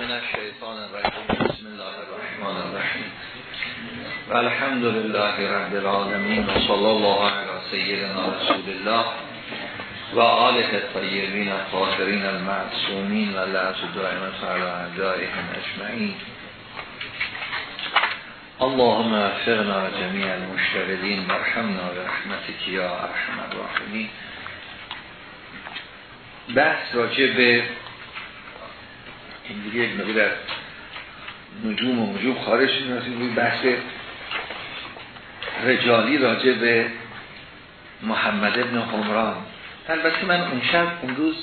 الشیطان الرجیم. بسم الله الرحمن الرحیم. و الحمد لله رب العالمین و صلی الله علی سیدنا رسول الله و آله الطیبین الطاهرین المعصومین و لعظ دائمت علی اعدائهم اجمعین. اللهم افقنا جمیع المشتغلین ورحمنا برحمتك یا ارحم الراحمین. بحث راجع به این دیگه یک مقدار نجوم و نجوم خارج شدیم. روی بحث رجالی راجع به محمد ابن حمران البته من اون شب اون روز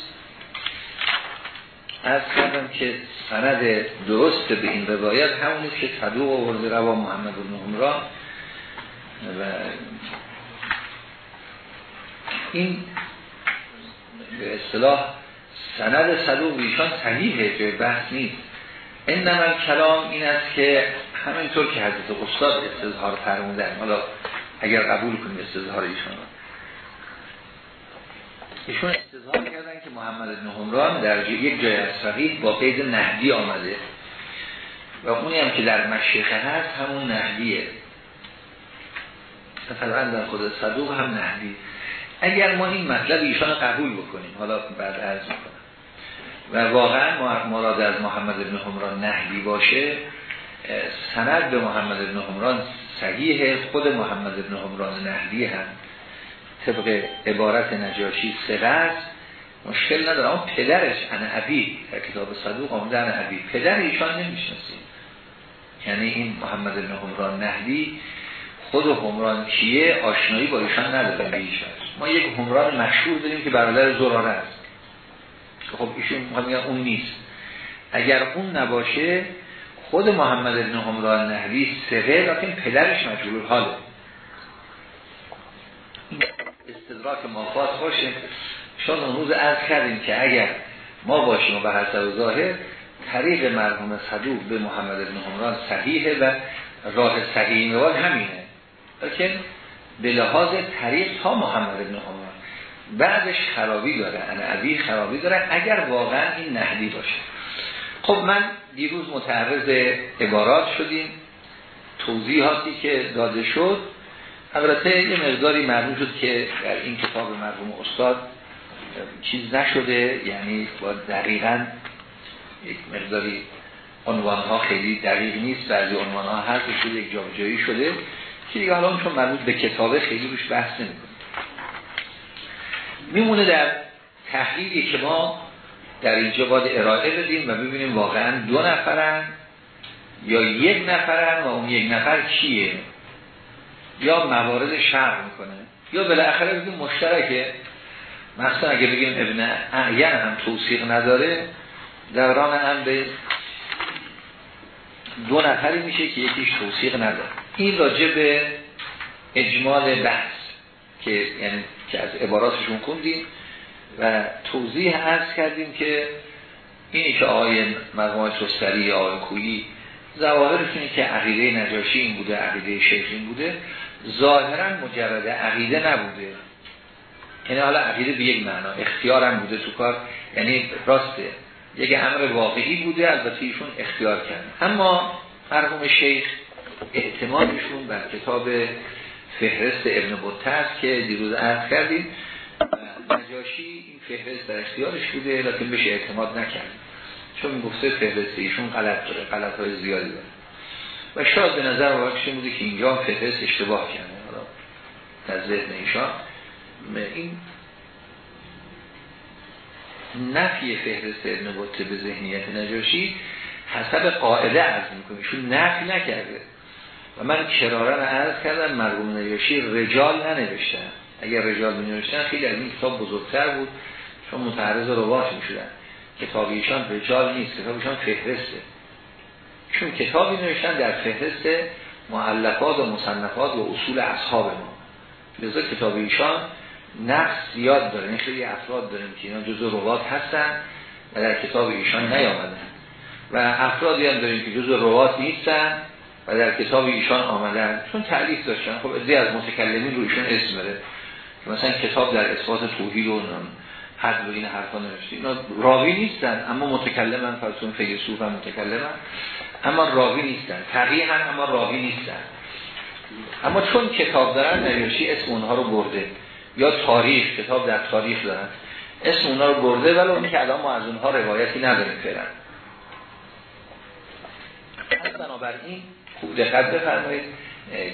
از کردم که سند درست به این روایت همونی که صدوق آورده روا محمد ابن حمران و این به اصطلاح سند صدوق ایشان صحیحه جای بحث نیست. این نمال کلام این است که همینطور که حضرت استاد استظهار فرمودن. حالا اگر قبول کنیم استظهار ایشان ایشون استظهار کردن که محمد بن حمران در یک جای از صحیح با قید نهدی آمده. و اونی هم که در مشیخه هست همون نهدیه. مثلا در خود صدوق هم نهدی. اگر ما این مطلب ایشان قبول بکنیم حالا بعد می‌کنم و واقعا مراد از محمد بن حمران نهدی باشه سند به محمد بن حمران صحیحه خود محمد بن حمران نهدی هم طبق عبارت نجاشی سقه مشکل نداره. اما پدرش انا عبی در کتاب صدوق آمده انا عبی پدر ایشان نمی‌شناسیم یعنی این محمد بن حمران نهدی خود حمران کیه آشنایی با ایشان نداره. به ما یک حمران مشهور داریم که برادر زراره است. خب ایشون میگن اون نیست. اگر اون نباشه خود محمد بن حمران نهوی سقه لیکن پدرش مجهول حاله استدراک مافات باشه. شان اون روز عرض کردیم که اگر ما باشیم و به حسب ظاهر طریق مرحوم صدوق به محمد بن حمران صحیحه و راه صحیح مواد همینه. لیکن به لحاظ طریق تا محمد بن حمران بعدش خرابی داره انا عبی خرابی داره اگر واقعا این نهدی باشه. خب من دیروز متعرض عبارات شدیم توضیحاتی که داده شد. البته یه مقداری معلوم شد که در این کتاب مرحوم استاد چیز نشده یعنی با دقیقا یک مقداری عنوان ها خیلی دقیق نیست بعضی عنوان ها هست شده یک جایی شده که دیگه حالا چون مربوط به کتابه خیلی روش بحث نمی‌کنه. میمونه در تحلیلی که ما در اینجا باید ارائه بدیم و ببینیم واقعا دو نفرن یا یک نفرن و اون یک نفر کیه یا موارد شرق می‌کنه یا بالاخره بگیم مشترکه. مثلا اگه بگیم ابن اعین هم توصیق نداره دوران هم به دو نفری میشه که یکیش توصیق نداره. این راجع به اجمال بحث. که یعنی که از عباراتشون خوندیم و توضیح عرض کردیم که اینی که آقای مرحوم سستری یا آقای کویی زواهرشونی که عقیده نجاشی این بوده عقیده شیخ این بوده ظاهرا مجرد عقیده نبوده. یعنی حالا عقیده به یک معنا اختیارم بوده تو کار. یعنی راسته یک امر واقعی بوده البته ایشون اختیار کرد. اما مرحوم شیخ اعتمادشون بر کتاب فهرست ابن بطه که دیروز عرض کردیم. نجاشی این فهرست در اختیارش بوده لیکن بهش اعتماد نکرد. چون گفته فهرست ایشون غلط داره غلط های زیادی داره. و شاید به نظر واقعشون بوده که اینجا فهرست اشتباه کرده. حالا در ذهن ایشان این نفی فهرست ابن بطه به ذهنیت نجاشی حسب قاعده عرض می‌کنه. ایشون نفی نکرده. و من کرارن عرض کردم مرگوم نجاشی رجال ننوشتن. اگر رجال ننوشتن خیلی از این کتاب بزرگتر بود چون متعرض رواش می شدن کتاب ایشان رجال نیست کتاب ایشان فهرسته. چون کتابی نوشتن در فهرست معلقات و مصنفات و اصول اصحاب ما. لذا کتاب ایشان نقص زیاد داره. این خیلی افراد داریم که اینا جزء روات هستن و در کتاب ایشان نیامدن. و افرادی هم داریم که جزء روات نیستن. و در کتاب ایشان آمدن چون تعلیف داشتن خب ازی از متکلمین رو ایشان اسم بره که مثلا کتاب در اثبات توحید و حد و این حرفا نوشته. اینا راوی نیستن اما متکلمن فرسون فیلسوف هم متکلمن اما راوی نیستن. تقیحا اما راوی نیستن. اما چون کتاب دارن نجاشی اسم اونها رو برده. یا تاریخ کتاب در تاریخ دارن. اسم اونها رو برده ولی اونی که الان ما از اونها روایتی نداریم فعلا. بنابراین خوب دقت بفرمایید.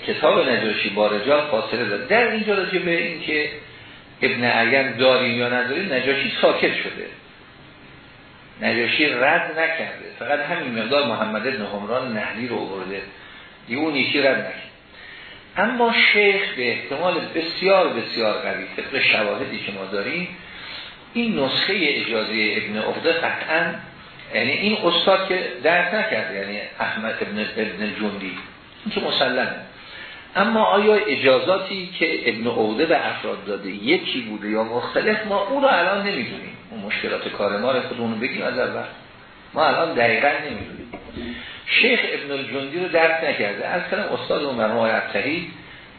کتاب نجاشی با رجال فاصله داره. در اینجا راجع به این که ابن عین داریم یا نداریم نجاشی ساکت شده. نجاشی رد نکرده. فقط همین مقدار محمد ابن همران نهلی رو برده دیگه اون یکی رد نکرده اما شیخ به احتمال بسیار بسیار قوی طبق شواهدی که ما داریم این نسخه اجازه ابن عقده قطعا یعنی این استاد که درک نکرده یعنی احمد ابن, ابن جندی این که مسلمه. اما آیا اجازاتی که ابن عوده به افراد داده یکی بوده یا مختلف ما اون رو الان نمی‌دونیم. اون مشکلات کار ما رو خودمون بگیم از اول. ما الان دقیقا نمی‌دونیم. شیخ ابن الجندی رو درک نکرده. از کنم استاد اون مرموم ابتهی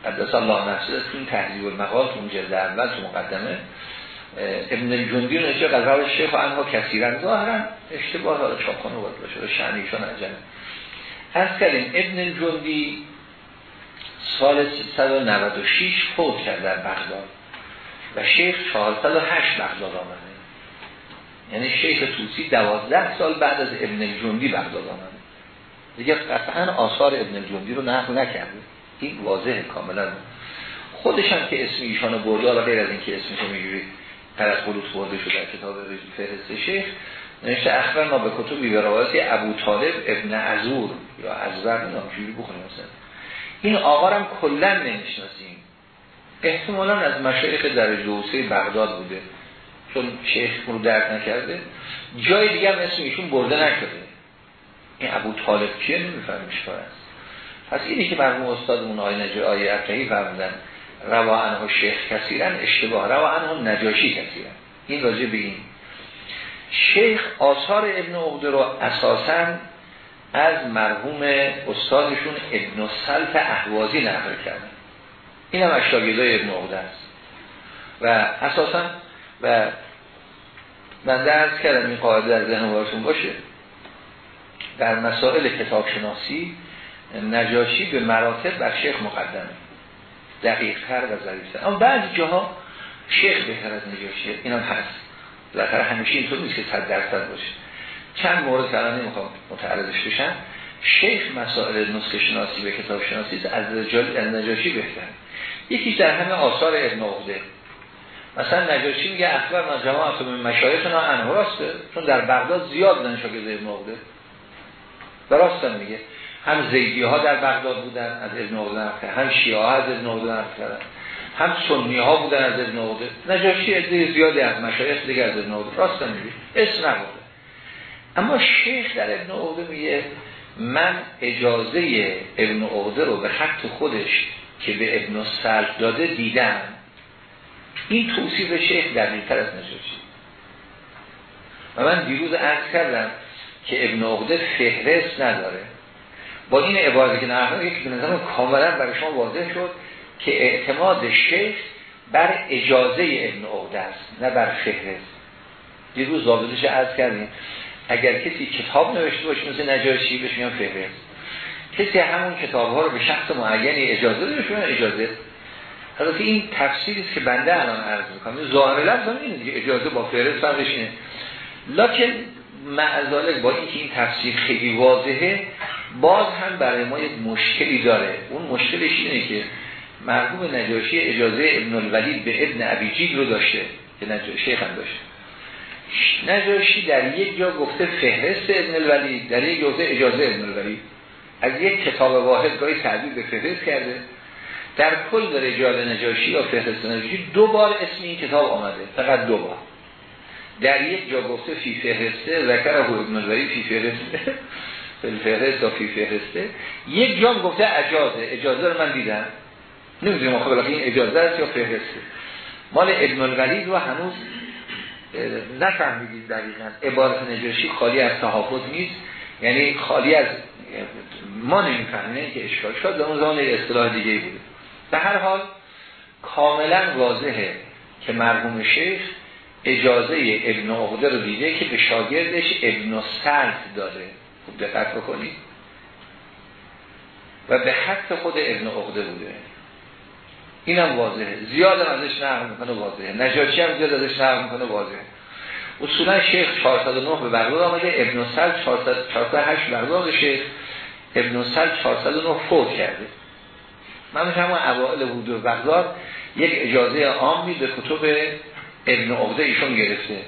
قدس الله نفسه این تحضیب المقال تو اون جلد اول تو مقدمه ابن الجندی رو نشه قضاو شیخ و انها کثیرن ظاهرا اشتباه داره چاپخانه بود باشه شعنیشون عجمه از کردیم ابن الجندی سال 396 فوت کرد در بغداد و شیخ 408 بغداد آمده. یعنی شیخ توسی دوازده سال بعد از ابن الجندی بغداد آمده. دیگه قطعا آثار ابن الجندی رو نقل نکرده. این واضح کاملا. خودش هم که اسم ایشان برده حالا غیر از اینکه اسمش می‌گیری پر از خلوط برده شده کتاب فهرست شیخ نوشته اخبر ما به کتبی به روایت ابو طالب ابن عزور یا ازور نامجوری بخونیم مثلا این آقا هم کلا نمی‌شناسیم. احتمالا از مشایخ در جوسه بغداد بوده چون شیخ رو درک نکرده. جای دیگه هم اسم ایشون برده نشده. این ابو طالب کیه نمیفهمش است. پس اینی که مرموم استادمون آی نجای آی افرهی فرمودن روا انها شیخ کسیرن اشتباه. روا انها نجاشی کسیرن این راجع به این. شیخ آثار ابن عقده رو اساساً از مرحوم استادشون ابن سلط احوازی نقل کردن. این هم اشتاگیدای ابن عقده است. و اساسا و من درست کردم این قاعده در ذهن بارتون باشه. در مسائل کتاب شناسی نجاشی به مراتب بر شیخ مقدمه. دقیق تر و ظریفتر. اما بعضی جاها شیخ بهتر از نجاشی این هم هست. بالاخره همیشه اینطور نیست که صد درصد باشه. چند مورد الان نمی‌خوام متعرضش بشن شیخ مسائل نسخه شناسی به کتاب شناسی از رجال از نجاشی بهتر یکیش در همه آثار ابن عقده. مثلا نجاشی میگه اخبر ما جماعت من مشایخنا انه راسته چون در بغداد زیاد بودن شاگرد ابن عقده. راستم میگه. هم زیدی ها در بغداد بودن از ابن عقده هم شیعه ها از ابن عقده کردن هم سنی ها بودن از ابن عقده نجاشی عده زیادی از مشایخ دیگه از ابن عقده راستم میگه اسم نبوده. اما شیخ در ابن عقده میگه من اجازه ابن عقده رو به خط خودش که به ابن سلف داده دیدم. این توصیف شیخ در نیتر از نجاشی. و من دیروز عرض کردم که ابن عقده فهرست نداره. با این عبارت که نقل یک به نظرم کاملا برای شما واضح شد که اعتماد شیخ بر اجازه ابن عقده است نه بر فهرست. دیروز ضابطش عرض کردیم اگر کسی کتاب نوشته باشه مثل نجاشی بهش میان فهرست. کسی همون کتاب ها رو به شخص معینی اجازه داره شما اجازه. البته این تفسیری است که بنده الان عرض می‌کنم. ظاهر لفظ هم اینه اجازه با فهرست فرقش اینه. لکن معذالک با اینکه این تفسیر خیلی واضحه باز هم برای ما یک مشکلی داره. اون مشکلش اینه که مرحوم نجاشی اجازه ابن الولید به ابن عبیجید رو داشته که نجاشی هم داشته. نجاشی در یک جا گفته فهرست ابن الولید در یک گفته اجازه ابن الولید. از یک کتاب واحد گاهی تعبیر به فهرست کرده. در کل در اجازه نجاشی یا فهرست نجاشی دو بار اسم این کتاب آمده فقط دو بار. در یک جا گفته فی فهرسته ذکر ابن الولید فی فهرسته. فهرست و فی فهرسته یک جا گفته اجازه. اجازه رو من دیدم. نمی‌دونیم آخه این اجازه است یا فهرسته. مال ابن الولید و هنوز نفهمیدید دقیقا. عبارت نجاشی خالی از تحافظ نیست. یعنی خالی از ما نمی‌فهمیم که اشکال شد به اون زمان اصطلاح دیگه بوده. به هر حال کاملا واضحه که مرحوم شیخ اجازه ابن عقده رو دیده که به شاگردش ابن سلط داره دقت بکنید و به حق خود ابن عقده بوده. اینم واضحه. زیاد ازش نقل می‌کنه واضحه. نجاشی هم زیاد ازش نقل می‌کنه واضحه. اصولا شیخ 409 به بغداد آمده ابن سل 408 بغداد شیخ ابن سل 409 فوت کرده. من میشم اوائل حدود بغداد یک اجازه عامی به کتب ابن عقده ایشون گرفته.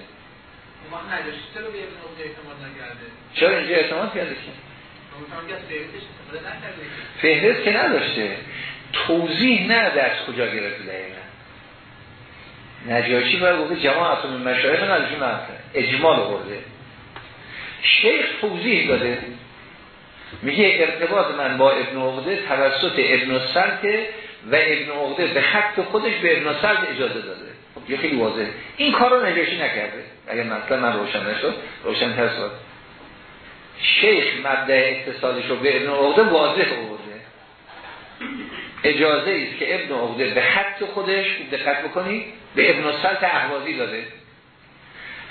چرا اینجا اعتماد کرده که فهرست که نداشته. توضیح نه درس کجا گرفته دقیقا نجاشی باید گفته جماعت من مشایخ نداشتی اجمال برده. شیخ توضیح داده. میگه ارتباط من با ابن عقده توسط ابن سلط و ابن عقده به حق خودش به ابن سلط اجازه داده. یه خیلی واضح این کار رو نجاشی نکرده. اگر مثلا من روشن نشد روشن تر شیخ مبدع اتصالش رو به ابن عقده واضح آورده. اجازه است که ابن عقده به حق خودش دقت بکنی به ابن سلط احوازی داده.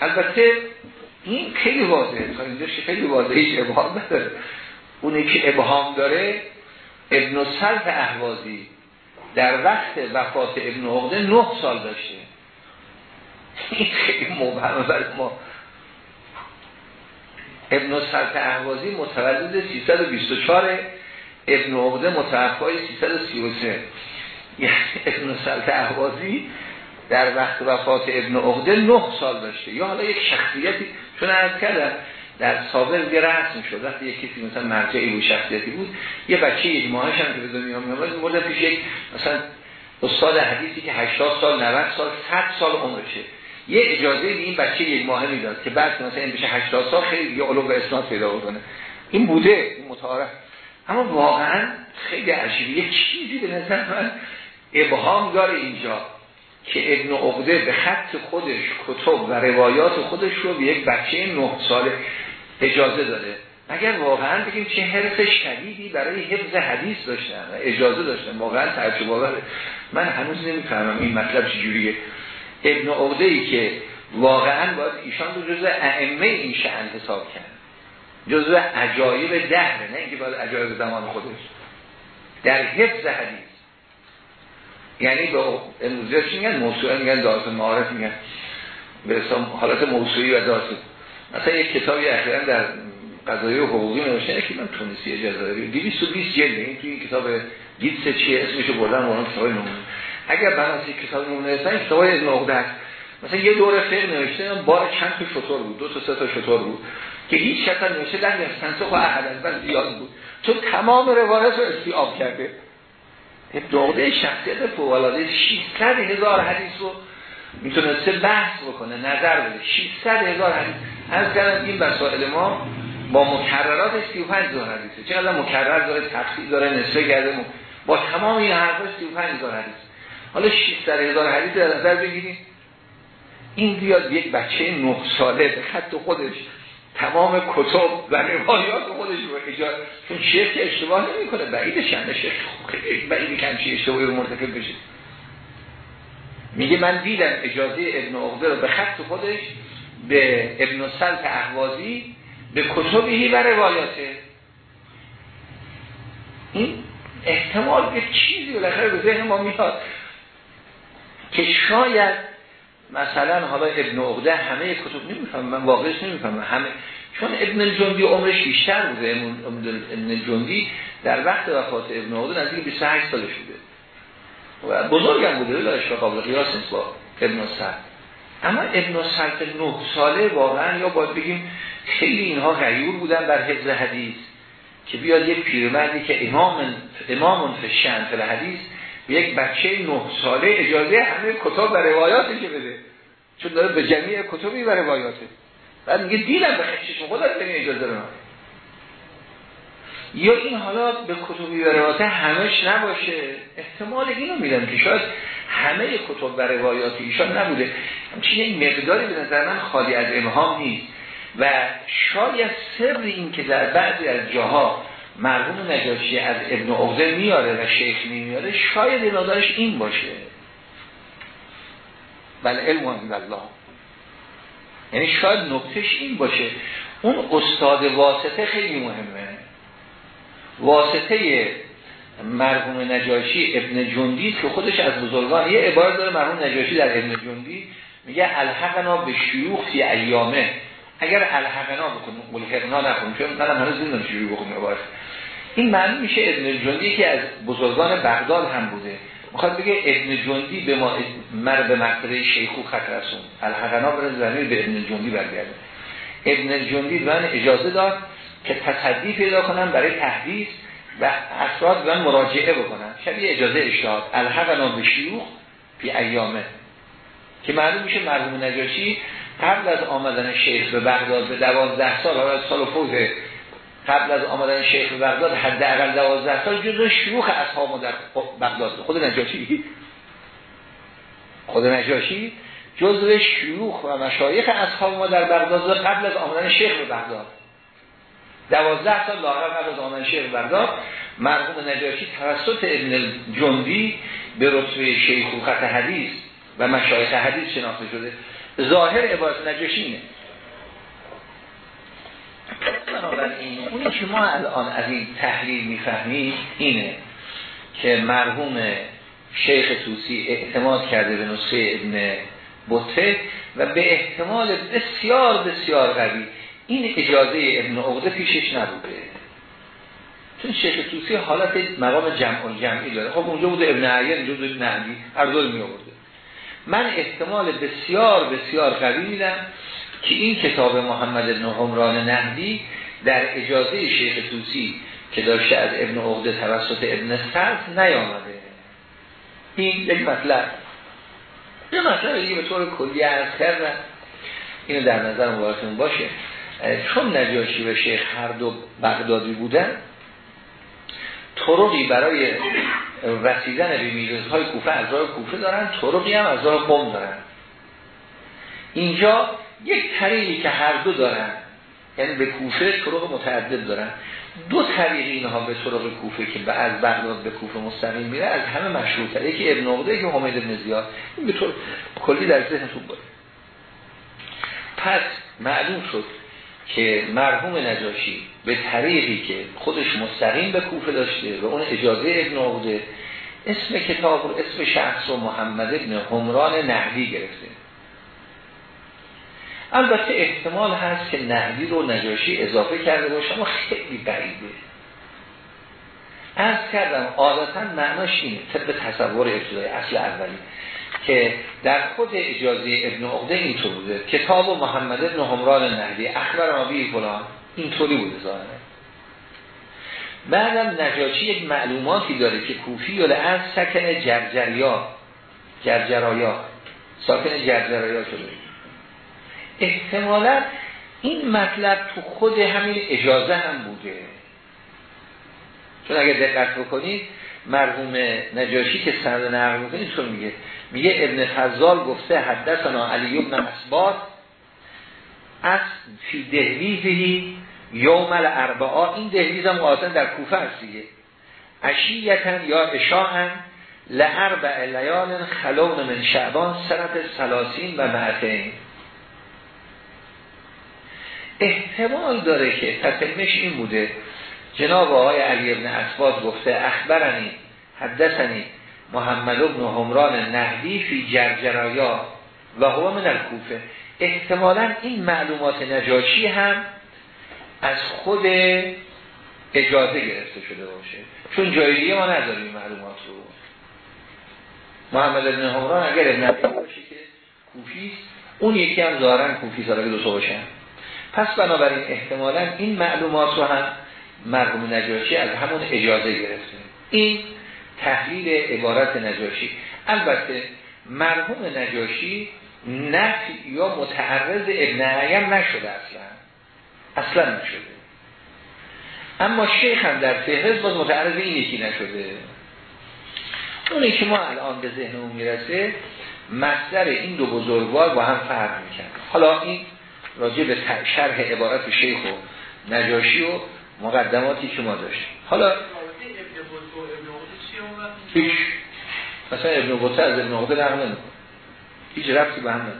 البته این خیلی واضحه. تا اینجا خیلی واضحه هیچ ابهام نداره. اونی که ابهام داره ابن سلط احوازی در وقت وفات ابن عقده نه سال داشته. این خیلی ما. ابن سلط احوازی متولد 324 ابن عقده متوفای 333 یعنی ابن سلط احوازی در وقت وفات ابن عقده نه سال داشته. یا حالا یک شخصیتی چون از کردم در سابق یه رسم شد وقتی یک کسی مثلا مرجعی بود شخصیتی بود یه بچه یک ماهش هم که به دنیا می آمد مورد پیش یک مثلا استاد حدیثی که 80 سال 90 سال 100 سال عمرشه. یه اجازه این بچه یک ماهه می‌داد که بعد مثلا این بشه 80 سال خیلی یه علوم به اسناد پیدا بکنه. این بوده این متعارف. اما واقعا خیلی عجیبه. یه چیزی به نظر من ابهام داره اینجا که ابن عقده به خط خودش کتب و روایات خودش رو به یک بچه نه ساله اجازه داده. اگر واقعا بگیم چه حرف شدیدی برای حفظ حدیث داشتن؟ و اجازه داشتن. واقعا تعجب آوره. من هنوز نمی‌فهمم این مطلب چجوریه. ابن عقده ای که واقعا باید ایشان رو جزء ائمه این شأن حساب کرد. جزء عجایب دهره نه اینکه باید عجایب زمان خودش. در حفظ حدیث. یعنی با امروزی چی میگن؟ موسوعه میگن دارت معارف میگن. به حالت موسوعی و دارت مثلا یک کتابی اخیرا در قضایی حقوقی نوشته که من تونسی جزایری. 220 جلد. این توی کتاب گیتس چیه؟ اسمشو بردن اون کتاب نمونه اگر بناسی کتاب نمونه هستن کتاب از نقده است. مثلا یه دوره فقه نوشته بار چند تا شطور بود؟ دو تا سه تا شطور بود که هیچ شکل نوشته در سنسخ و احد از زیاد بود. چون تمام روایت رو استیاب کرده. دعوه شخصیت فوقلاده 600 هزار حدیث رو می‌تونسته بحث بکنه نظر بده. 600 هزار حدیث. از کردن این مسائل ما با مکررات 35 هزار حدیثه. چقدر مکرر داره تفصیل داره نصفه کرده با تمام این حرفا 35 هزار حدیث حالا 600 هزار حدیث در نظر بگیریم. این بیاد یک بچه 9 ساله به خط خودش تمام کتب و روایات خودش رو ایجاد چون شیخ که اشتباه نمی کنه بعید شنه شیخ. بعید کمچی اشتباهی رو مرتکب بشه. میگه من دیدم اجازه ابن عقده رو به خط خودش به ابن سلط احوازی به کتبی و روایاته. این احتمال یک چیزی بالاخره به ذهن ما میاد. که شاید مثلا حالا ابن عقده همه کتب نمیفهم من واقعش نمی‌فهمم. همه چون ابن الجندی عمرش بیشتر بوده ابن الجندی در وقت وفات ابن عقده نزدیک 28 سالش بوده. و بزرگم بوده لاش قابل قیاس نیست با ابن سعد. اما ابن سعد 9 ساله واقعا یا باید بگیم خیلی اینها غیور بودن در حفظ حدیث که بیاد یک پیرمردی که امام امام فشن فل حدیث یک بچه نه ساله اجازه همه کتاب و روایاتش بده. چون داره به جمعی کتبی و روایاته. بعد میگه دیدم به خشش خودت بنی اجازه رو یا این حالا به کتبی و روایات همش نباشه. احتمال اینو میدم که شاید همه کتب و روایات ایشان نبوده. همچنین این مقداری به نظر من خالی از ابهام نیست. و شاید سر این که در بعضی از جاها مرحوم نجاشی از ابن عقده میاره و شیخ میاره شاید ارادهش این باشه. بل علم عند الله. یعنی شاید نکتش این باشه. اون استاد واسطه خیلی مهمه. واسطه مرحوم نجاشی ابن جندی که خودش از بزرگان یه عبارت داره مرحوم نجاشی در ابن جندی میگه الحقنا به شیوخ فی ایامه. اگر الحقنا بکنیم ملحقنا نکنیم چون منم هنوز نمی‌دونم چجوری بکنیم عبارت. این معنی میشه ابن جندی که از بزرگان بغداد هم بوده. می‌خواد بگه ابن جندی به ما مر به مقطره شیخو خط رسون الحقنا برای زمین به ابن جندی برگرده. ابن جندی من اجازه داد که تصدی پیدا کنن برای تحدیث و افراد من مراجعه بکنن. شبیه اجازه اشتهاد. الحقنا به شیوخ فی ایامه. که معلوم میشه مرحوم نجاشی قبل از آمدن شیخ به بغداد به دوازده سال حالا سال فوز قبل از آمدن شیخ به بغداد حداقل دوازده سال جزو شیوخ اصحاب در بغداد خود نجاشی. خود نجاشی جزو شیوخ و مشایخ اصحاب ما در بغداد قبل از آمدن شیخ به بغداد. دوازده سال لاغر قبل از آمدن شیخ بغداد مرحوم نجاشی توسط ابن جندی به رتبه شیخوخت حدیث و مشایخ حدیث شناخته شده. ظاهر عبارت نجاشی اینه. بنابراین اونی که ما الان از این تحلیل می‌فهمیم اینه که مرحوم شیخ توسی اعتماد کرده به نسخه ابن بطه و به احتمال بسیار بسیار قوی این اجازه ابن عقده پیشش نبوده. چون شیخ توسی حالت مقام جمع جمعی داره. خب اونجا بوده ابن عیان اینجا بوده ابن هر دور می آورده من احتمال بسیار بسیار قوی میدم که این کتاب محمد ابن عمران نهدی در اجازه شیخ توسی که داشته از ابن عقده توسط ابن سرد نیامده. این یک مطلب. یه مطلب دیگه به طور کلی عرض کردن اینو در نظر مبارتون باشه. چون نجاشی و شیخ هر دو بغدادی بودن طرقی برای رسیدن به میرزهای کوفه از راه کوفه دارن طرقی هم از راه قم دارن. اینجا یک طریقی که هر دو دارن یعنی به کوفه طرق متعدد دارن. دو طریق اینها به طرق کوفه که به از بغداد به کوفه مستقیم میره از همه مشروع یکی ابن عقده که حمید ابن زیاد. این به طور کلی در ذهنتون باشه. پس معلوم شد که مرحوم نجاشی به طریقی که خودش مستقیم به کوفه داشته و اون اجازه ابن عقده اسم کتاب و اسم شخص و محمد ابن همران نهدی گرفته. البته احتمال هست که نهدی رو نجاشی اضافه کرده باشه اما خیلی بعیده. از کردم عادتا معناش اینه طبق تصور ابتدای اصل اولی که در خود اجازه ابن عقده اینطور بوده کتاب محمد ابن همران نهدی اخبر آبی فلان اینطوری بوده ظاهره بعدم نجاشی یک معلوماتی داره که کوفی و از سکن جرجریا جرجرایا ساکن جرجرایا شده. احتمالا این مطلب تو خود همین اجازه هم بوده. چون اگر دقت بکنید مرحوم نجاشی که سند نقل می‌کنه چون میگه میگه ابن فضال گفته حدثنا علی ابن اسبات از فی دهلیزهی یوم الاربعا. این دهلیز هم قاطن در کوفه هست دیگه. اشیتن یا اشاعن لعربع لیال خلون من شعبان سنت سلاسین و معتین احتمال داره که تطمش این بوده. جناب آقای علی ابن اسباد گفته اخبرنی حدثنی محمد ابن همران نهدی فی جرجرایا و هو من الکوفه. احتمالا این معلومات نجاشی هم از خود اجازه گرفته شده باشه. چون جایلیه ما نداریم معلومات رو. محمد ابن همران اگر ابن باشه که کوفی اون یکی هم ظاهرا کوفی ساله دو باشن. پس بنابراین احتمالا این معلومات رو هم مرحوم نجاشی از همون اجازه گرفته این تحلیل عبارت نجاشی. البته مرحوم نجاشی نفی یا متعرض ابن عیم نشده اصلا. اصلا نشده. اما شیخ هم در فهرست باز متعرض این یکی نشده. اونی که ما الان به ذهنمون می‌رسه مصدر این دو بزرگوار با هم فرق میکن حالا این راجع به شرح عبارت شیخ و نجاشی و مقدماتی که ما داشتیم. حالا هیچ مثلا ابن قطع از ابن قطع نقل نمیکن هیچ رفتی به هم نداره.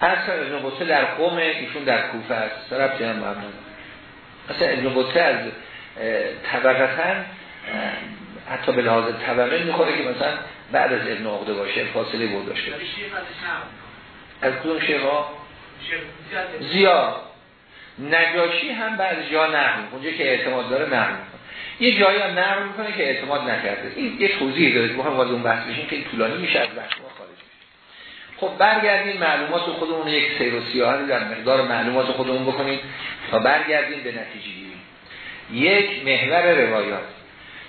اصلا ابن بطه در قوم ایشون در کوفه است. ربطی هم محمد اصلا ابن بطه از طبقتا حتی به لحاظ طبقه می‌خوره که مثلا بعد از ابن عقده باشه فاصله بود داشته از کدوم شیخ ها؟ زیاد نجاشی هم بعد جا نقل اونجا که اعتماد داره نقل یه جایی هم نقل می‌کنه که اعتماد نکرده. این یه توضیح داره. ما هم وارد اون بحث بشیم که طولانی میشه از بحث ما خارج خب برگردیم معلومات خودمون یک سیر و سیاهی در مقدار معلومات خودمون بکنیم تا برگردیم به نتیجه گیریم یک محور روایات.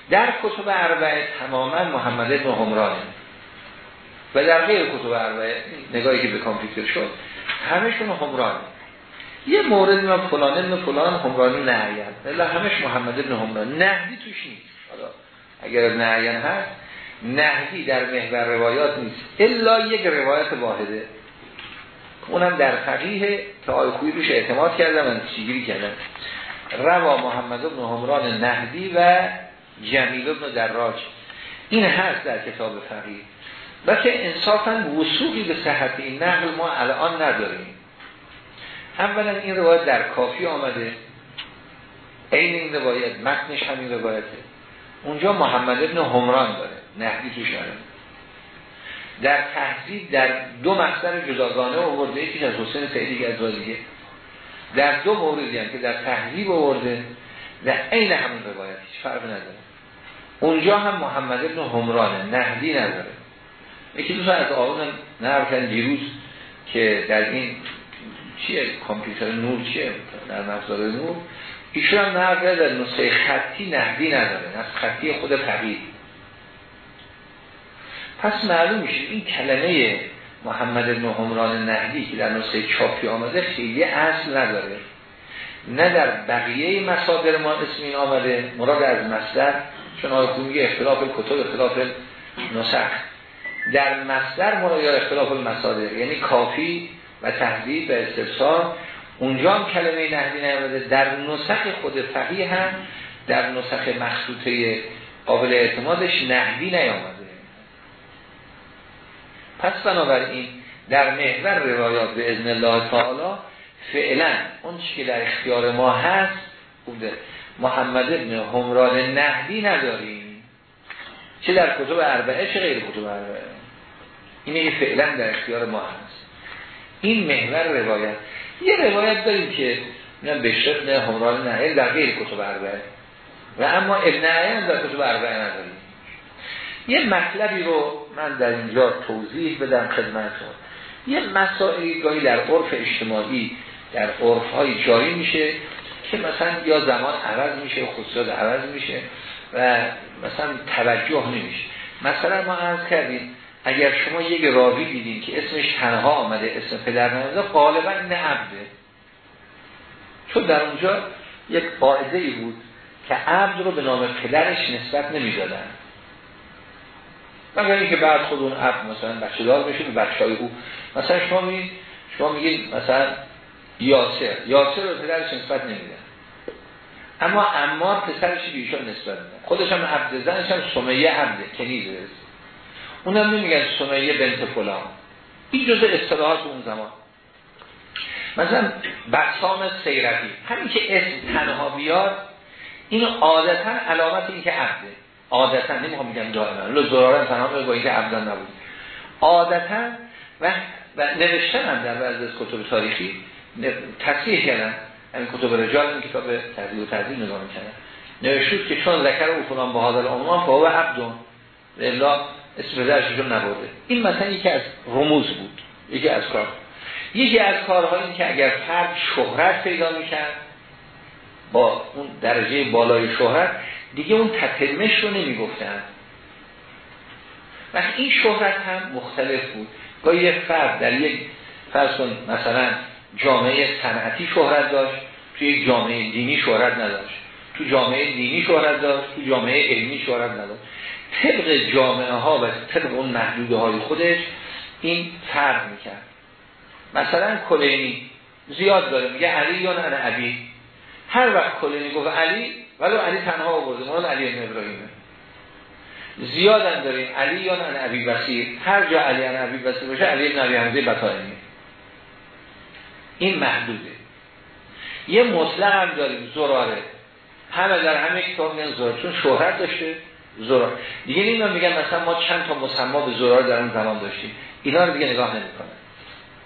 در کتب اربعه تماما محمد همرانه و در غیر کتب اربعه نگاهی که به کامپیوتر شد همشون همرانه یه مورد ما فلان ابن فلان همرانی نهیان الا همش محمد ابن همران نهدی توش نیست. اگر نهیان هست نهدی در محور روایات نیست. الا یک روایت واحده. اونم در فقیه که آی روش اعتماد کردم و چیگیری کردم. روا محمد ابن همران نهدی و جمیل ابن دراج. این هست در کتاب فقیه. که انصافا وصولی به صحت این نقل ما الان نداریم. اولا این روایت در کافی آمده. این این روایت متنش همین روایته. اونجا محمد ابن همران داره نهدی توش داره. در تحضیب در دو مصدر جداگانه آورده یکی از حسین سیدی از دیگه. در دو موردی هم که در تحضیب آورده در عین همون روایت هیچ فرق نداره. اونجا هم محمد ابن همرانه نهدی نداره. یکی دوست از آقایون نهر دیروز که در این چیه؟ کامپیوتر نور چیه؟ در مفزار نور. ایشون هم نهر در نسخه خطی نهدی نداره. از خطی خود فقید پس معلوم میشه این کلمه محمد بن همران نهدی که در نسخه چاپی آمده خیلی اصل نداره. نه در بقیه مصادر ما اسم این آمده. مراد از مصدر چون آقای میگه اختلاف کتب اختلاف نسخ. در مصدر یا اختلاف المصادر یعنی کافی و تهدید و استفسار. اونجا هم کلمه نهدی نیامده. در نسخ خود فقیه هم در نسخ مخصوطه قابل اعتمادش نهدی نیامده. پس بنابراین در محور روایات به ازن الله تعالی فعلا اون که در اختیار ما هست بوده. محمد ابن همران نهدی نداریم. چه در کتب اربعه چه غیر کتب اربعه. اینه فعلا در اختیار ما هست. این محور روایت. یه روایت داریم که نه بشرت نه همران نه در غیر کتب اربعه. و اما ابن عین در کتب اربعه نداریم. یه مطلبی رو من در اینجا توضیح بدم خدمتتون. یه مسائلی گاهی در عرف اجتماعی در عرف های جایی میشه که مثلا یا زمان عوض میشه خصوصات عوض میشه. و مثلا توجه نمیشه. مثلا ما عرض کردیم اگر شما یک راوی دیدین که اسمش تنها آمده اسم پدر نمیده غالبا این عبده. چون در اونجا یک قاعده ای بود که عبد رو به نام پدرش نسبت نمی‌دادن. مگر اینکه بعد خود اون عبد مثلا بچه دار بشه به بچه او. مثلا شما میگید شما میگید مثلا یاسر. یاسر رو پدرش نسبت نمیدن اما امار پسرش بیشون نسبت میدن. خودش هم عبد زنش هم سمیه عبده کنیز اونم نمیگن سمیه بنت فلان. این جزء اصطلاحات اون زمان. مثلا بسام سیرتی همین که اسم تنها بیاد این عادتا علامت این که عبده. عادتا نمی‌خوام میگم دائما. لو زرارن تنها با اینکه عبدان نبود. عادتا و, و نوشتن هم در بعض از کتب تاریخی تصریح کردن. این کتب رجال این کتاب تحضیل و تحضیل نگاه می‌کنن نوشتود که چون ذکر او فلان با حاضر عنوان فهو عبدون. الا اسم رو نبرده. این مثلا یکی از رموز بود. یکی از کار. یکی از کارهایی که اگر فرد شهرت پیدا می‌کرد با اون درجه بالای شهرت دیگه اون تتلمش رو نمی‌گفتن. و این شهرت هم مختلف بود. گاهی یک فرد در یک فرض مثلا جامعه صنعتی شهرت داشت توی یک جامعه دینی شهرت نداشت. تو جامعه دینی شهرت داشت تو جامعه علمی شهرت نداشت. طبق جامعه ها و طبق اون محدوده های خودش این فرق می‌کرد. مثلا کلینی زیاد داره میگه علی یا نه عبی هر وقت کلینی گفت علی ولو علی تنها آورده مراد علی ابن ابراهیمه. زیاد داریم علی یا نه عبی بسیر هر جا علی ابن عبی بسیر باشه علی ابن عبی حمزه بطائمی این محدوده. یه مطلق هم داریم زراره. همه در همه کتاب میگن زراره چون شهرت داشته زرار دیگه نمی‌دونم میگن مثلا ما چند تا مسما به زرار در اون زمان داشتیم. اینا رو دیگه نگاه نمی‌کنن.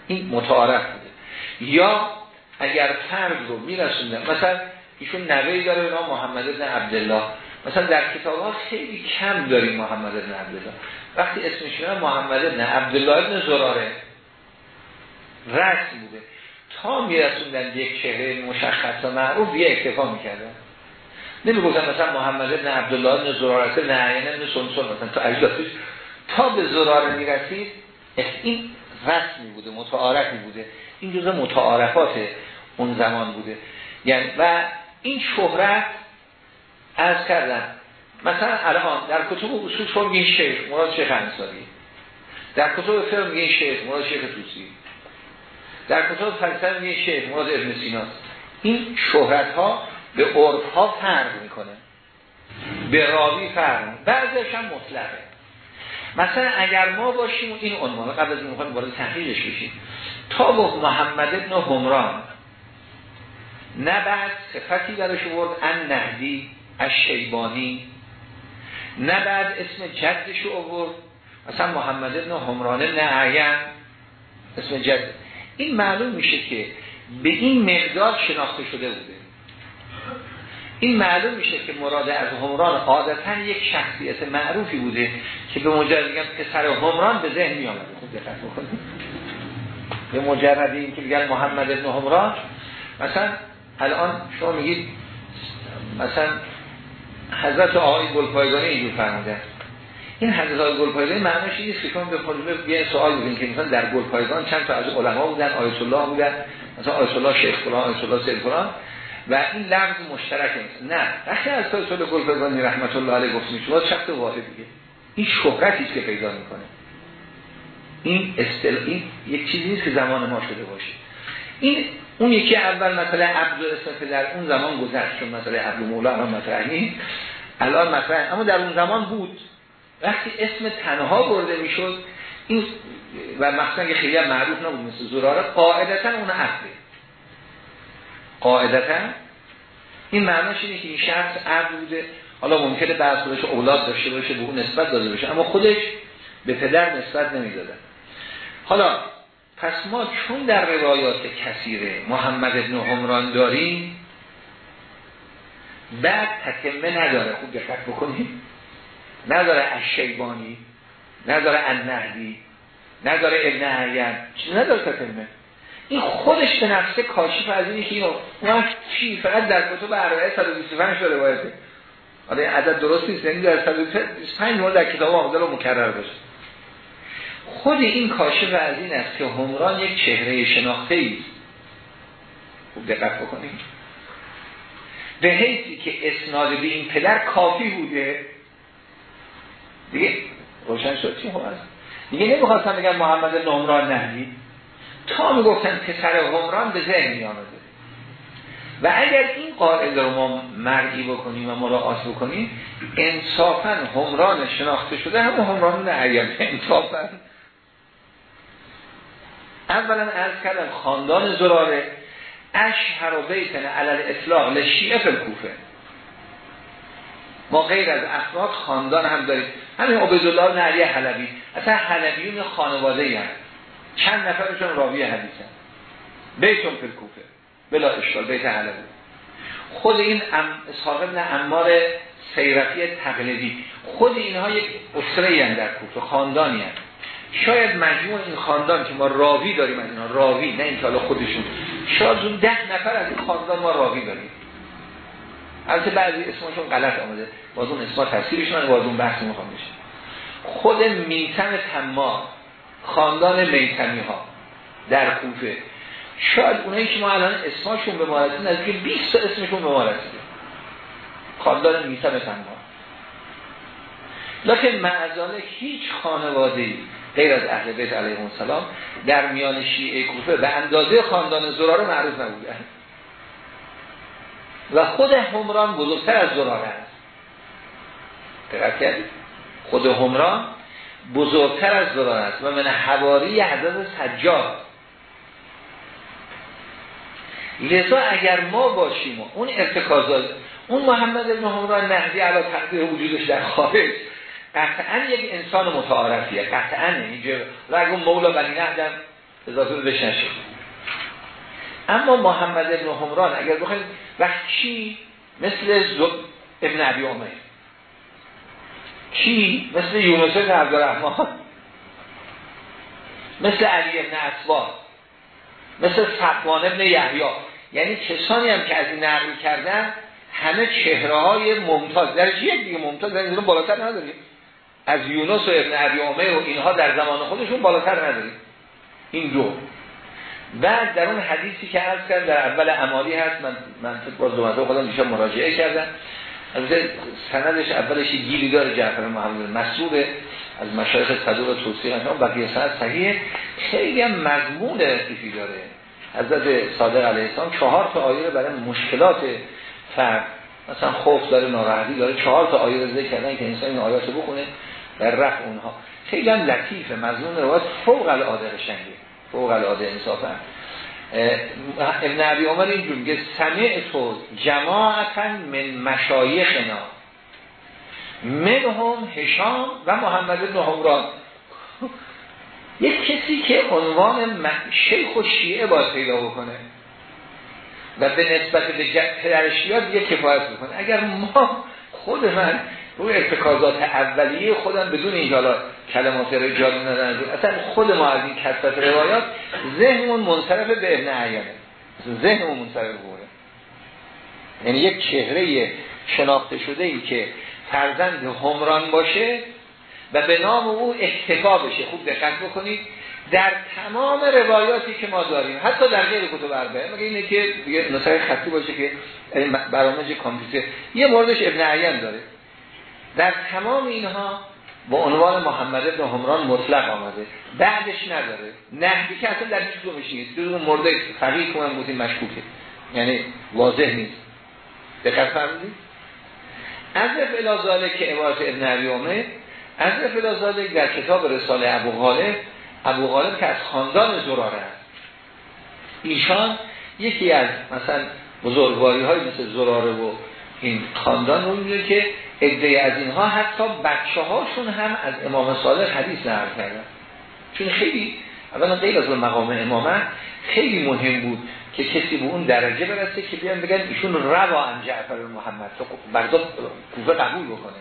این متعارف بوده. یا اگر فرد رو میرسوندن مثلا ایشون نوهی داره به نام محمد بن عبدالله. مثلا در کتاب ها خیلی کم داریم محمد بن عبدالله. وقتی اسمش محمد بن عبدالله بن زراره. رسم بوده. تا میرسوندن یک چهره مشخص و معروف یه اکتفا می‌کردن. نمی‌گفتن مثلا محمد بن عبدالله بن زراره نه یعنی بن سنسون مثلا تا اجدادش. تا به زراره می‌رسید این رسمی بوده متعارفی بوده این جزء متعارفات اون زمان بوده. یعنی و این شهرت از کردن مثلا الان در کتب اصول شما میگین شیخ مراد شیخ انصاری. در کتب فقه میگین شیخ مراد شیخ توسی در کتب فلسفه میگین شیخ مراد ابن سینا. این شهرت ها به عرف ها فرق می‌کنه. به راوی فرق بعضیش هم مطلقه. مثلا اگر ما باشیم این عنوان قبل از می‌خوایم وارد تحقیقش بشیم تا گفت محمد ابن همران نه بعد صفتی درش برد ان نهدی از شیبانی نه بعد اسم جدش رو آورد. مثلا محمد ابن همران ابن عین اسم جد این معلوم میشه که به این مقدار شناخته شده بوده. این معلوم میشه که مراد از همران عادتا یک شخصیت معروفی بوده که به مجرد میگن پسر همران به ذهن می آمده خوب دقت بکنید. به مجرد این که میگن محمد ابن همران مثلا الان شما میگید مثلا حضرت آقای گلپایگانی اینجور فرموده این حضرت آقای گلپایگانی معنیش نیست که به خود یه سوال بودین که مثلا در گلپایگان چند تا از علما بودن آیت الله بودن مثلا آیت الله شیخ فلان آیت الله سید فلان و این لفظ مشترک نیست. نه وقتی از آیت الله گلپایگانی رحمت الله علیه گفتیم شما شخص واحد دیگه؟ این شهرتی که پیدا می‌کنه. این استل این یک چیزی نیست که زمان ما شده باشه. این اون یکی اول مثلا عبد اسم در اون زمان گذشت چون مثلا عبد مولا هم نیست. الان مطرح اما در اون زمان بود. وقتی اسم تنها برده می‌شد این و مثلا که خیلی معروف نبود مثل زراره قاعدتا اون عبده قاعدتا این معناش اینه که این شخص عبد بوده. حالا ممکنه بعض خودش اولاد داشته باشه به اون نسبت داده باشه اما خودش به پدر نسبت نمی‌داده. حالا پس ما چون در روایات کثیره محمد ابن عمران داریم بعد تکمه نداره. خوب دقت بکنیم. نداره شیبانی نداره النهدی نداره ابن عین نداره تکمه این خودش به نفسه کاشف از اینی که اینو چی؟ فقط در کتب اربعه 125 تا روایته حالا عدد درست نیست یعنی در 125 مورد در کتاب آمده رو مکرر باشه. خود این کاشف از این است که همران یک چهره شناخته ای خوب دقت بکنیم. به حیثی که اسناد به این پدر کافی بوده دیگه روشن شد. چی هست دیگه نمی‌خواستم بگم محمد نمران نهدی تا می‌گفتن پسر همران به ذهن می آمده و اگر این قاعده رو ما مرگی بکنیم و مراعات بکنیم انصافا همران شناخته شده هم همران نه انصافا. اولا ارز کردم خاندان زراره اشهر و بیتن علل اطلاق لشیعه کوفه ما غیر از افراد خاندان هم داریم. همین عبدالله نعلی حلبی. اصلا حلبیون خانواده ای هم. چند نفرشون راوی حدیثن بیتون فی کوفه بلا اشکال بیت حلبی. خود این ام اسحاق نه امار سیرفی تقلیدی خود اینها یک اسره در کوفه خاندانی هم. شاید مجموع این خاندان که ما راوی داریم از اینا راوی نه این خودشون. شاید اون ده نفر از این خاندان ما راوی داریم. البته بعضی اسمشون غلط آمده. باز اون اسما تفسیرش من باز اون بحث می‌خوام بشه. خود میتم تمام خاندان میتمی ها در کوفه. شاید اونایی که ما الان اسمشون به ما رسید نزدیک 20 تا اسمشون به ما رسیده خاندان میتم تمام لکن معزانه هیچ خانواده غیر از اهل بیت علیه السلام در میان شیعه کوفه به اندازه خاندان زراره معروف نبودن و خود همران بزرگتر از زراره است. دقت خود همران بزرگتر از زراره است. و من حواری حضرت سجاد. لذا اگر ما باشیم و اون ارتکازات اون محمد ابن همران نهدی علا تقدیر وجودش در خارج قطعا یک انسان متعارفیه. قطعا. اینجا رگون مولا بنی نهدم اضافه بهش نشه اما محمد ابن همران اگر بخوایم وقت کی مثل ابن عبی عمر. کی؟ مثل یونس ابن عبدالرحمن. مثل علی ابن اسباد مثل صفوان ابن یحیی. یعنی کسانی هم که از این نقل کردن همه چهره های ممتاز. در یک دیگه ممتاز؟ در این بالاتر نداریم. از یونس و ابن عبی عمر و اینها در زمان خودشون بالاتر نداریم. این دو. بعد در اون حدیثی که عرض کرد در اول امالی هست من من باز دومده خودم میشه مراجعه کردم. از سندش اولش گیری داره جعفر محمد مسعود از مشایخ صدوق توصیه هم بقیه سند صحیحه. خیلی هم مضمون لطیفی داره. حضرت صادق علیه السلام چهار تا آیه برای مشکلات فرد مثلا خوف داره ناراحتی داره چهار تا آیه رو ذکر کردن که انسان این آیات بخونه در رفع اونها. خیلی هم لطیفه مضمون روایت فوق العاده قشنگه. فوق العاده انصافا. ابن عبی عمر اینجور میگه سمع تو جماعتا من مشایخنا منهم هشام و محمد بن همران یک کسی که عنوان شیخ و شیعه باید پیدا بکنه و به نسبت به پدر شیعه کفایت بکنه. اگر ما خود من روی ارتکازات اولیه خودم بدون این حالا کلمات رجالی ندارن اصلا خود ما از این کسبت روایات ذهنمون منصرف به ابن عیانه. ذهنمون منصرف بوره یعنی یک چهره شناخته شده ای که فرزند همران باشه و به نام او اکتفا بشه. خوب دقت بکنید. در تمام روایاتی که ما داریم حتی در غیر کتب اربعه مگه اینه که نسخه خطی باشه که برامج کامپیوتر. یه موردش ابن عیان داره. در تمام اینها با عنوان محمد ابن همران مطلق آمده. بعدش نداره. نهدی که اصلا در هیچ دومش نیست. دو مورد فقیه کنم مشکوکه. یعنی واضح نیست. دقت فرمودید؟ از الازاله که عبارت ابن عبی از الازاله در کتاب رساله ابو غالب ابو غالب که از خاندان زراره است. ایشان یکی از مثلا بزرگواری های مثل زراره و این خاندان رو که عده از اینها حتی بچه هاشون هم از امام صالح حدیث نقل کردن. چون خیلی اولا غیر از مقام امامه خیلی مهم بود که کسی به اون درجه برسه که بیان بگن ایشون روا ان جعفر محمد تو بغداد کوفه قبول بکنه.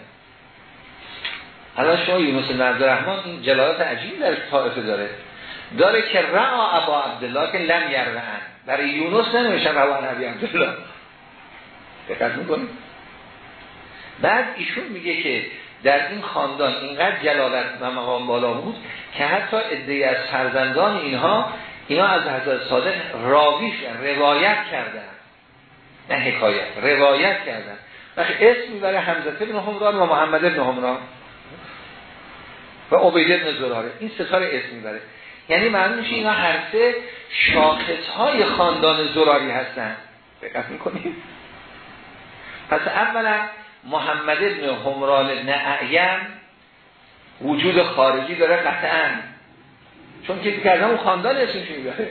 الان شما یونس بن عبدالرحمن این جلالات عجیب در طائفه داره. داره که رعا ابا عبدالله که لم یرون برای یونس نمیشه روا نبی عبدالله. دقت می‌کنید؟ بعد ایشون میگه که در این خاندان اینقدر جلالت و مقام بالا بود که حتی ادهی از فرزندان اینها اینا از حضرت صادق راویش روایت کردن. نه حکایت روایت کردن. وقتی اسم می‌بره حمزه ابن همران و محمد ابن همران و عبید ابن زراره. این ستاره اسم می‌بره. یعنی معلوم میشه اینا هر سه شاخص های خاندان زراری هستن. دقت می‌کنید؟ پس اولا محمد ابن همران ابن اعیم وجود خارجی داره قطعا. چون که کردن اون خاندان اسمش می‌بره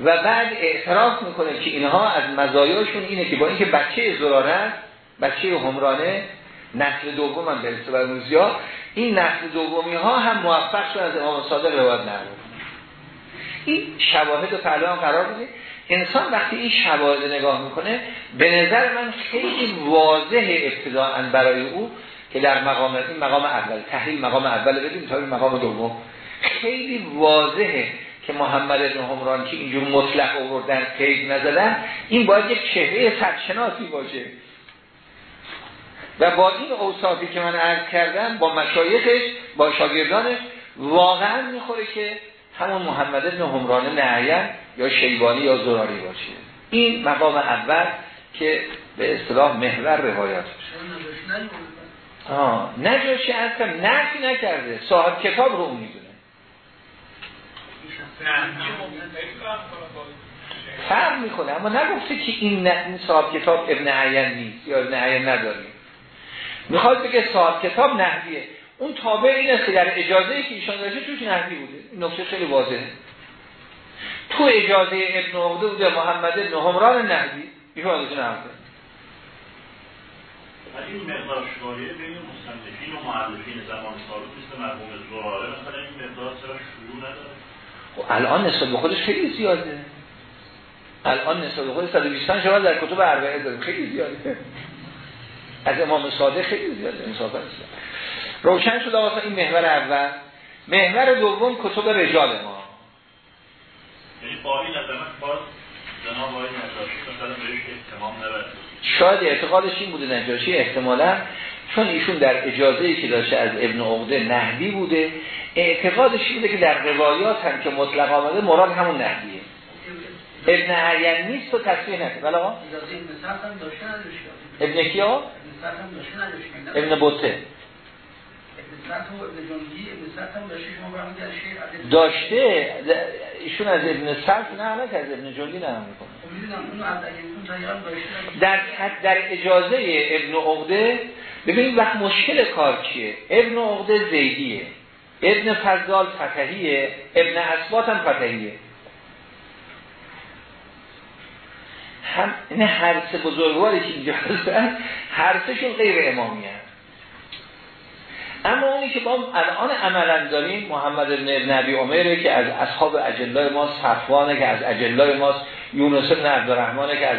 و بعد اعتراف می‌کنه که اینها از مزایاشون اینه که با اینکه بچه زراره بچه همرانه نسل دوم هم برسه بر موزیا این نسل دومی ها هم موفق شد از امام صادق روایت نقل این شواهد و هم قرار بده انسان وقتی این شواهد نگاه می‌کنه به نظر من خیلی واضح ابتداعا برای او که در مقام این مقام اول تحلیل مقام اول بدیم تا این مقام دوم. خیلی واضحه که محمد بن همران که اینجور مطلق آوردن قید نزدن این باید یک چهره سرشناسی باشه. و با این اوصافی که من عرض کردم با مشایخش با شاگردانش واقعا می‌خوره که همون محمد بن همران نعیم یا شیبانی یا زراری باشه. این مقام اول که به اصطلاح محور روایات آه نجاشی اصلا نفی نکرده. صاحب کتاب رو اون می‌دونه. فرق می‌کنه اما نگفته که این, صاحب کتاب ابن عین نیست یا ابن عین نداریم می‌خواد بگه صاحب کتاب نحویه. اون تابع این است که در اجازه که ایشان داشته توش نحوی بوده. این نکته خیلی واضحه. تو اجازه ابن عقده بوده محمد ابن همران نهدی ایشون ازشون نهده این مقدار شایعه بین مصنفین و معلفین زمان ثابت مثل مرحوم زراره مثلا این مقدار چرا شروع نداره؟ خب الان نسبت به خودش خیلی زیاده. الان نسبت به خودش 120 شما در کتب اربعه داریم خیلی زیاده. از امام صادق خیلی زیاده. انصافا. روشن شد آقا این محور اول. محور دوم کتب رجال ما. یعنی شاید اعتقادش این بوده نجاشی احتمالا چون ایشون در اجازه که داشته از ابن عقده نهدی بوده اعتقادش این بوده که در روایات هم که مطلق آمده مراد همون نهدیه ابن عین نیست و تصویح نکنه بله آقا؟ ابن کیا؟ ابن بوته داشته ایشون از ابن سرف نه نه از ابن جندی نه می‌کنه در در اجازه ابن عقده ببینید وقت مشکل کار چیه؟ ابن عقده زیدیه ابن فضال فتحیه ابن اسبات هم فتحیه. هم این هر سه بزرگواری که اینجا هستن هر سهشون غیر امامی هست اما اونی که ما الان عملا داریم محمد بن ابن عبی عمره که از اصحاب اجلای ما صفوانه که از اجلای ماست یونس بن عبدالرحمنه که از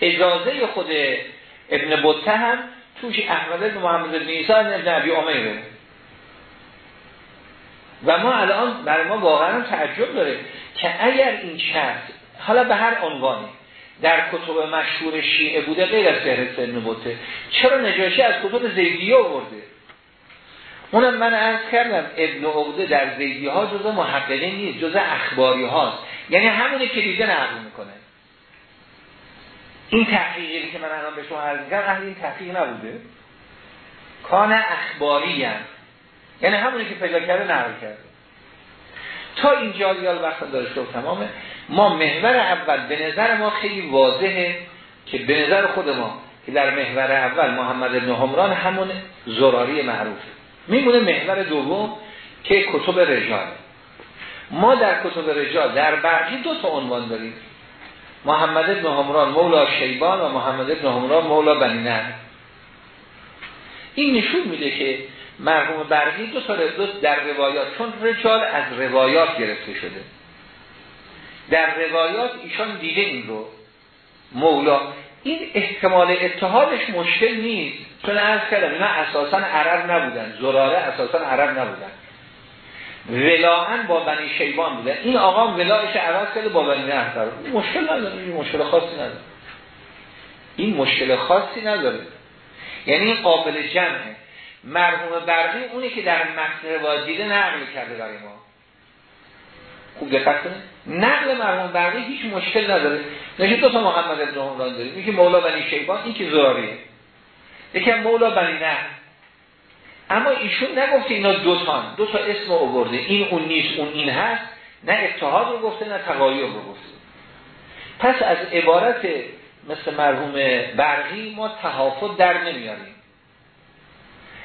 اجازه خود ابن بطه هم توش احمد بن محمد بن عیسی ابن عبی عمره و ما الان برای ما واقعا تعجب داره که اگر این شرط حالا به هر عنوانی در کتب مشهور شیعه بوده غیر از فهرست ابن بطه چرا نجاشی از کتب زیدیه آورده؟ اونم من عرض کردم ابن عقده در زیدی ها جزء محققه نیست جزء اخباری هاست یعنی همونه که دیده نقل می‌کنه. این تحقیقی که من الان به شما عرض کردم اهل این تحقیق نبوده. کان اخباری هم. یعنی همونی که پیدا کرده نقل کرده. تا اینجا ریال وقت داره شد تمامه. ما محور اول به نظر ما خیلی واضحه که به نظر خود ما که در محور اول محمد ابن همران همون زراری معروفه. میمونه محور دوم که کتب رجال. ما در کتب رجال در برقی دو تا عنوان داریم. محمد ابن همران مولا شیبان و محمد ابن همران مولا بنی این نشون میده که مرحوم برقی دو تا در روایات چون رجال از روایات گرفته شده. در روایات ایشان دیده این رو. مولا این احتمال اتحادش مشکل نیست. چون از کردم اینا اساسا عرب نبودن. زراره اساسا عرب نبودن. ولاهن با بنی شیبان بودن. این آقا ولایش عوض کرده با بنی نهر مشکل نداره. این مشکل خاصی نداره. این مشکل خاصی نداره. یعنی این قابل جمعه. مرحوم برقی اونی که در متن روایت دیده نقل کرده برای ما. خوب دقت کنید. نقل مرحوم برقی هیچ مشکل نداره. نشه دو تا محمد ابن همران داریم. یکی مولا بنی شیبان این که زراریه یکی مولا بنی نه. اما ایشون نگفته اینا دو تان. دو تا اسم آورده. این اون نیست اون این هست. نه اتحاد رو گفته نه تقایب رو گفته. پس از عبارت مثل مرحوم برقی ما تحافظ در نمیاریم.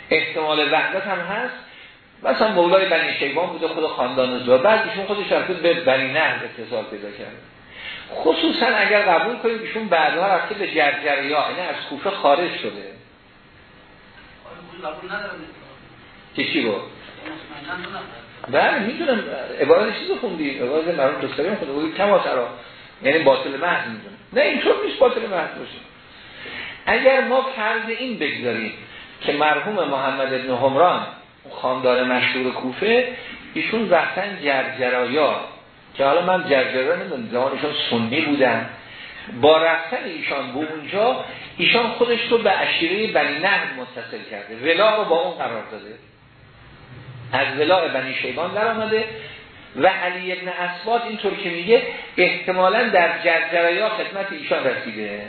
احتمال وحدت هم هست. مثلا مولای بنی شیبان بوده خود خاندان زور بعد ایشون خودش رفته به بنی نهر اتصال پیدا کرده. خصوصا اگر قبول کنیم ایشون بعدها رفته به جرجریا اینه از کوفه خارج شده. که چی رو؟ بله می‌دونم. عبارت چیز خوندی؟ عبارت مرحوم دوستاری خونده بودی کما سرا یعنی باطل محض می‌دونم نه اینطور نیست باطل محض باشه. اگر ما فرض این بگذاریم که مرحوم محمد ابن همران خاندار مشهور کوفه ایشون رفتن جرجرایا که حالا من جرجرایا نمی‌دونم زمانشون سنی بودن. با رفتن ایشان به اونجا ایشان خودش رو به اشیره بنی نهد متصل کرده. ولا رو با اون قرار داده. از ولا بنی شیبان در آمده. و علی ابن اسبات اینطور که میگه احتمالا در جرجرایا خدمت ایشان رسیده.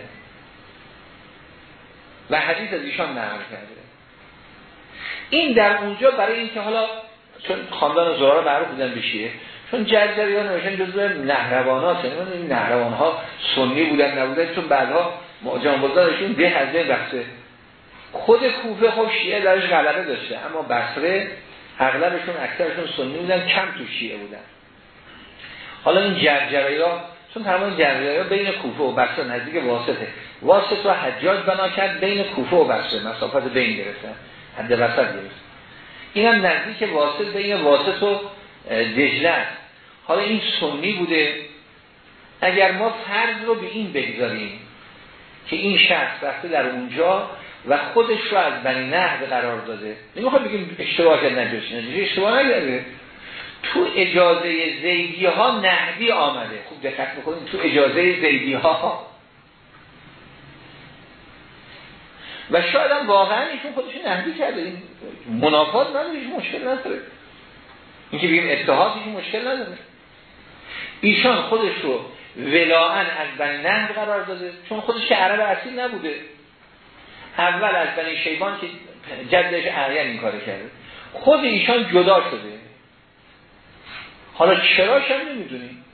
و حدیث از ایشان نقل کرده. این در اونجا برای اینکه حالا چون خاندان زرار معروف بودن بشیه چون جرجریان نوشن جزو نهروانات یعنی این نهروان ها سنی بودن نبودن چون بعدها معجم بزرگشون ده این بحثه خود کوفه خب شیعه درش غلبه داشته اما بصره اغلبشون اکثرشون سنی بودن کم تو شیعه بودن. حالا این جرجره ها چون تمام جرجره ها بین کوفه و بصره نزدیک واسطه. واسط و حجاج بنا کرد بین کوفه و بصره مسافت بین گرفتن. حد وسط گرفت. این هم نزدیک واسط بین واسط و دجله حالا این سنی بوده. اگر ما فرض رو به این بگذاریم که این شخص رفته در اونجا و خودش رو از بنی نهد قرار داده. نمی‌خواد بگیم اشتباه کرد نجاشی اشتباه نگرده تو اجازه زیدی ها نهدی آمده. خوب دقت بکنیم تو اجازه زیدی ها و شاید هم واقعا ایشون خودش نهدی کرده. این منافات نداره مشکل نداره. اینکه بگیم اتحاد مشکل نداره. ایشان خودش رو ولاعن از بنی نهد قرار داده چون خودش که عرب اصیل نبوده. اول از بنی شیبان که جدش اعین این کار کرده. خود ایشان جدا شده. حالا چراش هم نمی‌دونیم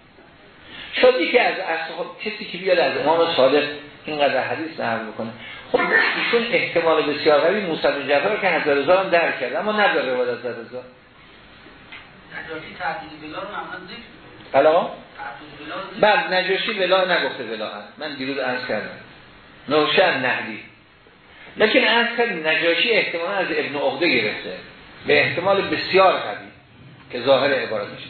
شاید که از اصحاب کسی که بیاد از امام صادق اینقدر حدیث نقل بکنه. خب ایشون احتمال بسیار قوی موسی بن جعفر که حضرت رضا هم درک کرده اما نداره روایت حضرت رضا. نجاشی تعدیل بلا رو بلا بعد نجاشی ولا نگفته ولا هست. من دیروز عرض کردم. نوشن نهدی. لیکن عرض کردیم نجاشی احتمال از ابن عقده گرفته. به احتمال بسیار قوی که ظاهر عبارت میشه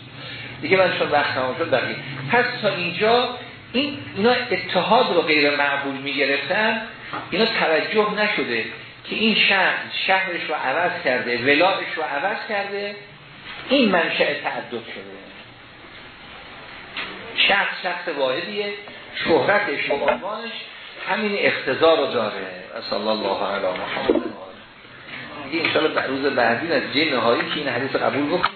دیگه من چون وقت تمام شد بقیه. پس تا اینجا این اینا اتحاد رو غیر معقول می‌گرفتن اینا توجه نشده که این شهر شهرش رو عوض کرده ولایش رو عوض کرده این منشأ تعدد شده. شخص شخص واحدیه شهرتش و عنوانش همین اختزار رو داره. صلی الله علیه محمد. دیگه انشاءالله روز بعدی از نهایی که این حدیث قبول بکن